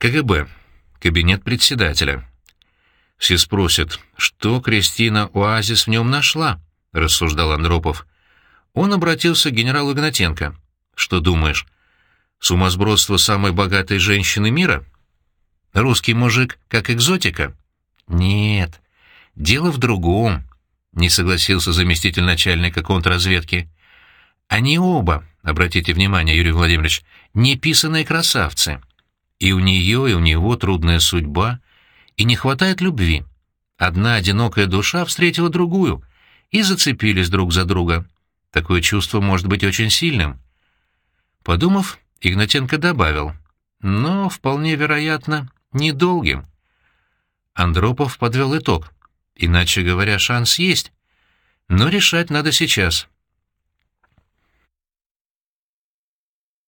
КГБ. Кабинет председателя. Все спросят, что Кристина Оазис в нем нашла, — рассуждал Андропов. Он обратился к генералу Игнатенко. Что думаешь, сумасбродство самой богатой женщины мира? Русский мужик как экзотика? Нет, дело в другом, — не согласился заместитель начальника контрразведки. Они оба, обратите внимание, Юрий Владимирович, неписанные красавцы. И у нее, и у него трудная судьба, и не хватает любви. Одна одинокая душа встретила другую, и зацепились друг за друга. Такое чувство может быть очень сильным. Подумав, Игнатенко добавил, но, вполне вероятно, недолгим. Андропов подвел итог. Иначе говоря, шанс есть. Но решать надо сейчас,